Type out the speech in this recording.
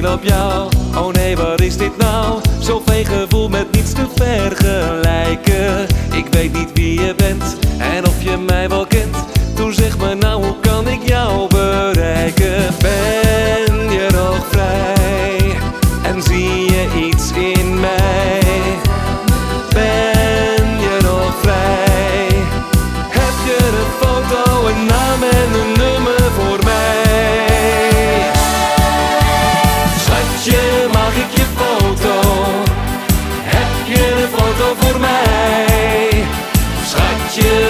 op jou. Oh nee, wat is dit nou? Zo'n gevoel met niets te vergelijken. Ik weet niet wie je bent en of je mij wel kent. Toen zeg maar, nou, hoe kan ik jou bereiken? Ben je nog vrij? En zie je iets in mij? you.